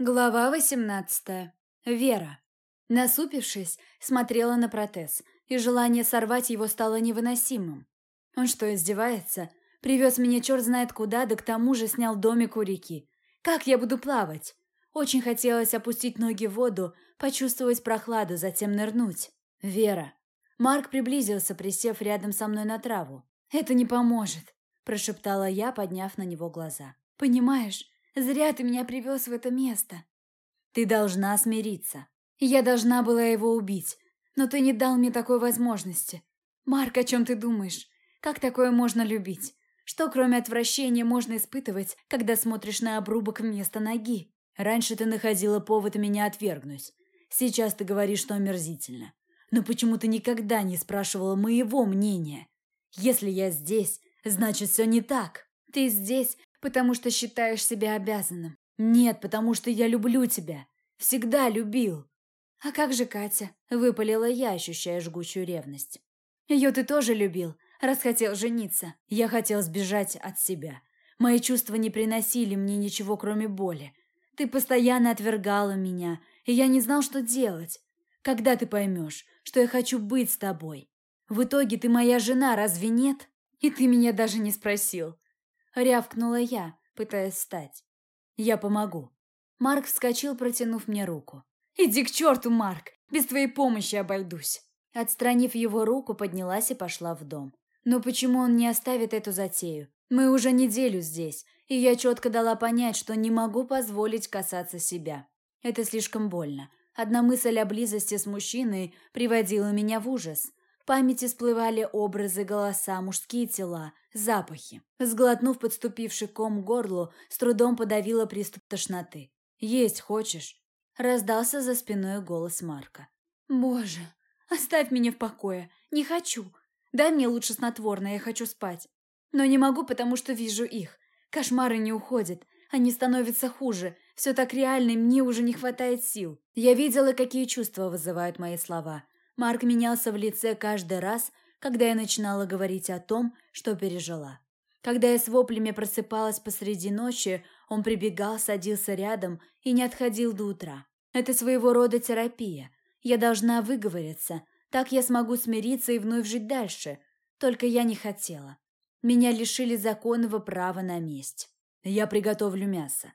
Глава 18. Вера. Насупившись, смотрела на протез, и желание сорвать его стало невыносимым. Он что, издевается? Привез меня черт знает куда, да к тому же снял домик у реки. Как я буду плавать? Очень хотелось опустить ноги в воду, почувствовать прохладу, затем нырнуть. Вера. Марк приблизился, присев рядом со мной на траву. «Это не поможет», – прошептала я, подняв на него глаза. «Понимаешь, Зря ты меня привез в это место. Ты должна смириться. Я должна была его убить, но ты не дал мне такой возможности. Марк, о чем ты думаешь? Как такое можно любить? Что, кроме отвращения, можно испытывать, когда смотришь на обрубок вместо ноги? Раньше ты находила повод меня отвергнуть. Сейчас ты говоришь, что омерзительно. Но почему ты никогда не спрашивала моего мнения? Если я здесь, значит, все не так. Ты здесь, потому что считаешь себя обязанным. Нет, потому что я люблю тебя. Всегда любил. А как же Катя? Выпалила я, ощущая жгучую ревность. Ее ты тоже любил, раз хотел жениться. Я хотел сбежать от себя. Мои чувства не приносили мне ничего, кроме боли. Ты постоянно отвергала меня, и я не знал, что делать. Когда ты поймешь, что я хочу быть с тобой? В итоге ты моя жена, разве нет? И ты меня даже не спросил. Рявкнула я, пытаясь встать. «Я помогу». Марк вскочил, протянув мне руку. «Иди к черту, Марк! Без твоей помощи обойдусь!» Отстранив его руку, поднялась и пошла в дом. Но почему он не оставит эту затею? Мы уже неделю здесь, и я четко дала понять, что не могу позволить касаться себя. Это слишком больно. Одна мысль о близости с мужчиной приводила меня в ужас памяти всплывали образы, голоса, мужские тела, запахи. Сглотнув подступивший ком горлу, с трудом подавила приступ тошноты. «Есть хочешь?» Раздался за спиной голос Марка. «Боже, оставь меня в покое. Не хочу. Дай мне лучше снотворное, я хочу спать. Но не могу, потому что вижу их. Кошмары не уходят. Они становятся хуже. Все так реально, мне уже не хватает сил. Я видела, какие чувства вызывают мои слова. Марк менялся в лице каждый раз, когда я начинала говорить о том, что пережила. Когда я с воплями просыпалась посреди ночи, он прибегал, садился рядом и не отходил до утра. Это своего рода терапия. Я должна выговориться, так я смогу смириться и вновь жить дальше. Только я не хотела. Меня лишили законного права на месть. Я приготовлю мясо.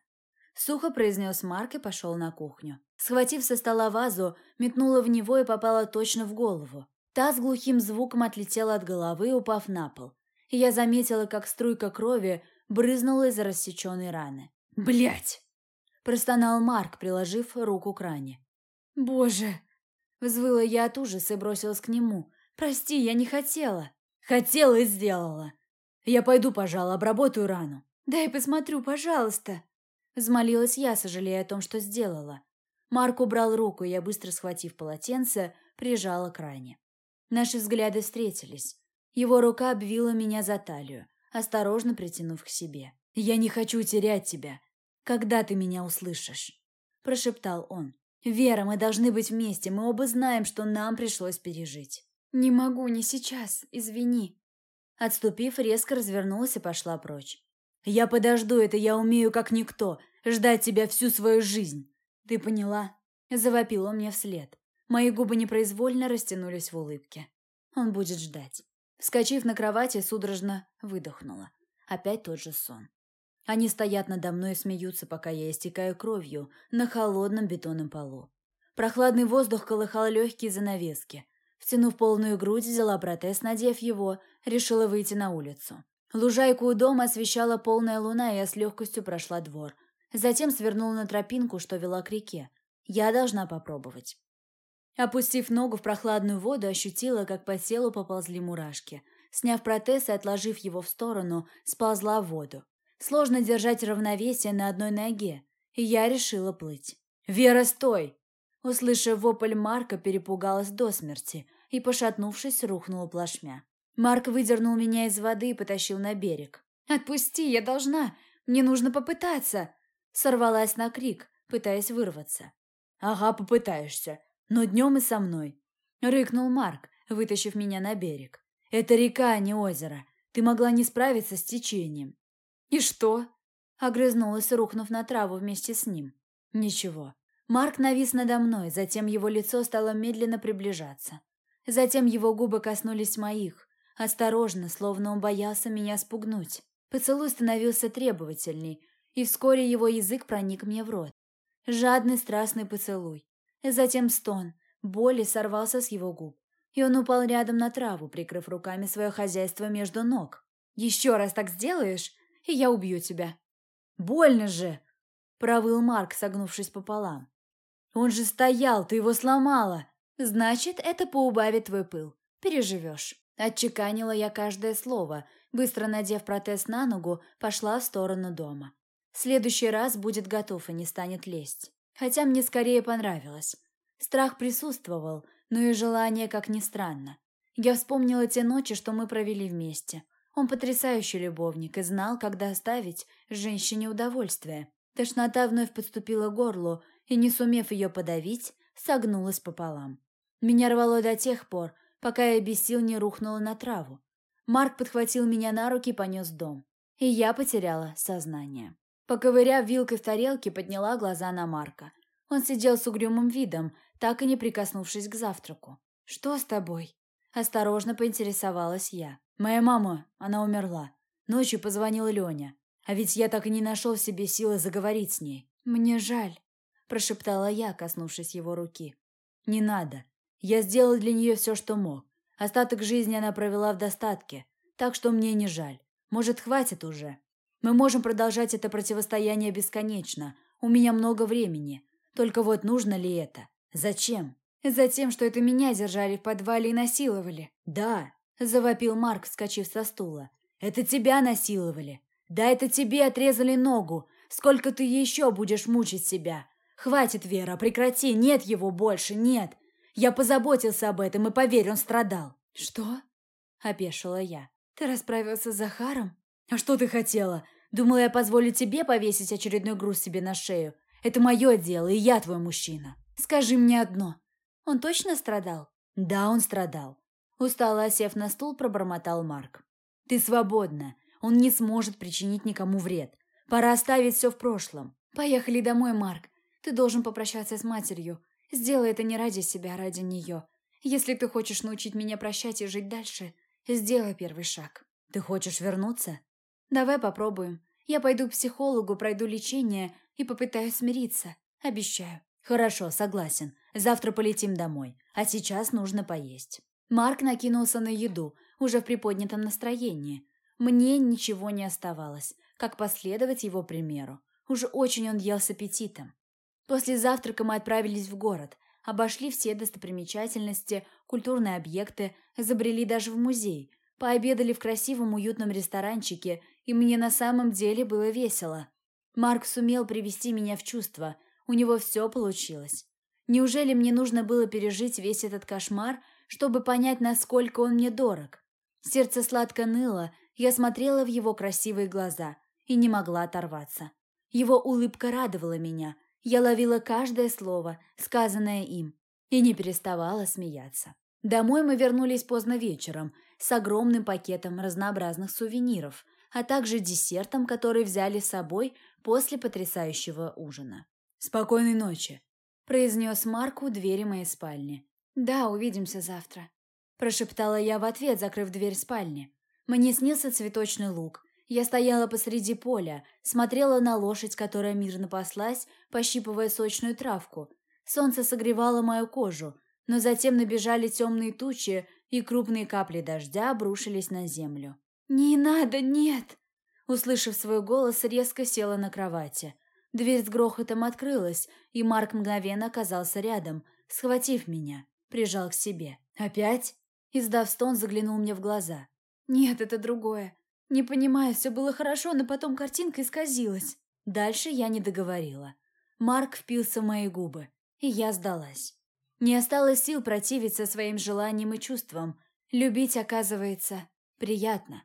Сухо произнес Марк и пошел на кухню. Схватив со стола вазу, метнула в него и попала точно в голову. Та с глухим звуком отлетела от головы, упав на пол. Я заметила, как струйка крови брызнула из рассеченной раны. Блять! простонал Марк, приложив руку к ране. «Боже!» – взвыла я от ужаса и бросилась к нему. «Прости, я не хотела». «Хотела и сделала. Я пойду, пожалуй, обработаю рану». «Дай посмотрю, пожалуйста», – взмолилась я, сожалея о том, что сделала. Марк убрал руку, и я, быстро схватив полотенце, прижала к ране. Наши взгляды встретились. Его рука обвила меня за талию, осторожно притянув к себе. «Я не хочу терять тебя. Когда ты меня услышишь?» – прошептал он. «Вера, мы должны быть вместе, мы оба знаем, что нам пришлось пережить». «Не могу, не сейчас, извини». Отступив, резко развернулась и пошла прочь. «Я подожду, это я умею как никто, ждать тебя всю свою жизнь». «Ты поняла?» – завопил он мне вслед. Мои губы непроизвольно растянулись в улыбке. Он будет ждать. Вскочив на кровати, судорожно выдохнула. Опять тот же сон. Они стоят надо мной и смеются, пока я истекаю кровью на холодном бетонном полу. Прохладный воздух колыхал легкие занавески. Втянув полную грудь, взяла протез, надев его, решила выйти на улицу. Лужайку у дома освещала полная луна, и я с легкостью прошла двор, Затем свернула на тропинку, что вела к реке. Я должна попробовать. Опустив ногу в прохладную воду, ощутила, как по телу поползли мурашки. Сняв протез и отложив его в сторону, сползла в воду. Сложно держать равновесие на одной ноге, и я решила плыть. «Вера, стой!» Услышав вопль Марка, перепугалась до смерти и, пошатнувшись, рухнула плашмя. Марк выдернул меня из воды и потащил на берег. «Отпусти, я должна! Мне нужно попытаться!» Сорвалась на крик, пытаясь вырваться. «Ага, попытаешься, но днем и со мной», — рыкнул Марк, вытащив меня на берег. «Это река, а не озеро. Ты могла не справиться с течением». «И что?» — огрызнулась, рухнув на траву вместе с ним. Ничего. Марк навис надо мной, затем его лицо стало медленно приближаться. Затем его губы коснулись моих, осторожно, словно он боялся меня спугнуть. Поцелуй становился требовательней, и вскоре его язык проник мне в рот. Жадный страстный поцелуй. Затем стон, боли сорвался с его губ, и он упал рядом на траву, прикрыв руками свое хозяйство между ног. «Еще раз так сделаешь, и я убью тебя». «Больно же!» – провыл Марк, согнувшись пополам. «Он же стоял, ты его сломала!» «Значит, это поубавит твой пыл. Переживешь». Отчеканила я каждое слово, быстро надев протез на ногу, пошла в сторону дома. В следующий раз будет готов и не станет лезть. Хотя мне скорее понравилось. Страх присутствовал, но и желание, как ни странно. Я вспомнила те ночи, что мы провели вместе. Он потрясающий любовник и знал, когда оставить женщине удовольствие. Тошнота вновь подступила к горлу, и, не сумев ее подавить, согнулась пополам. Меня рвало до тех пор, пока я без сил не рухнула на траву. Марк подхватил меня на руки и понес дом. И я потеряла сознание. Поковыряв вилкой в тарелке, подняла глаза на Марка. Он сидел с угрюмым видом, так и не прикоснувшись к завтраку. «Что с тобой?» Осторожно поинтересовалась я. «Моя мама, она умерла. Ночью позвонила Леня. А ведь я так и не нашел в себе силы заговорить с ней. Мне жаль прошептала я, коснувшись его руки. «Не надо. Я сделал для нее все, что мог. Остаток жизни она провела в достатке, так что мне не жаль. Может, хватит уже? Мы можем продолжать это противостояние бесконечно. У меня много времени. Только вот нужно ли это? Зачем? Затем, что это меня держали в подвале и насиловали. Да, завопил Марк, вскочив со стула. Это тебя насиловали. Да, это тебе отрезали ногу. Сколько ты еще будешь мучить себя? «Хватит, Вера, прекрати, нет его больше, нет. Я позаботился об этом, и поверь, он страдал». «Что?» – опешила я. «Ты расправился с Захаром?» «А что ты хотела? Думала, я позволю тебе повесить очередной груз себе на шею. Это мое дело, и я твой мужчина. Скажи мне одно. Он точно страдал?» «Да, он страдал». Устало осев на стул, пробормотал Марк. «Ты свободна. Он не сможет причинить никому вред. Пора оставить все в прошлом. Поехали домой, Марк. Ты должен попрощаться с матерью. Сделай это не ради себя, а ради нее. Если ты хочешь научить меня прощать и жить дальше, сделай первый шаг. Ты хочешь вернуться? Давай попробуем. Я пойду к психологу, пройду лечение и попытаюсь смириться. Обещаю. Хорошо, согласен. Завтра полетим домой. А сейчас нужно поесть. Марк накинулся на еду, уже в приподнятом настроении. Мне ничего не оставалось, как последовать его примеру. Уже очень он ел с аппетитом. После завтрака мы отправились в город, обошли все достопримечательности, культурные объекты, забрели даже в музей, пообедали в красивом уютном ресторанчике, и мне на самом деле было весело. Марк сумел привести меня в чувство, у него все получилось. Неужели мне нужно было пережить весь этот кошмар, чтобы понять, насколько он мне дорог? Сердце сладко ныло, я смотрела в его красивые глаза и не могла оторваться. Его улыбка радовала меня, я ловила каждое слово, сказанное им, и не переставала смеяться. Домой мы вернулись поздно вечером с огромным пакетом разнообразных сувениров, а также десертом, который взяли с собой после потрясающего ужина. «Спокойной ночи», – произнес Марк у двери моей спальни. «Да, увидимся завтра», – прошептала я в ответ, закрыв дверь спальни. Мне снился цветочный лук, я стояла посреди поля, смотрела на лошадь, которая мирно паслась, пощипывая сочную травку. Солнце согревало мою кожу, но затем набежали темные тучи, и крупные капли дождя обрушились на землю. «Не надо, нет!» Услышав свой голос, резко села на кровати. Дверь с грохотом открылась, и Марк мгновенно оказался рядом, схватив меня, прижал к себе. «Опять?» Издав стон, заглянул мне в глаза. «Нет, это другое. Не понимаю, все было хорошо, но потом картинка исказилась. Дальше я не договорила. Марк впился в мои губы, и я сдалась. Не осталось сил противиться своим желаниям и чувствам. Любить, оказывается, приятно.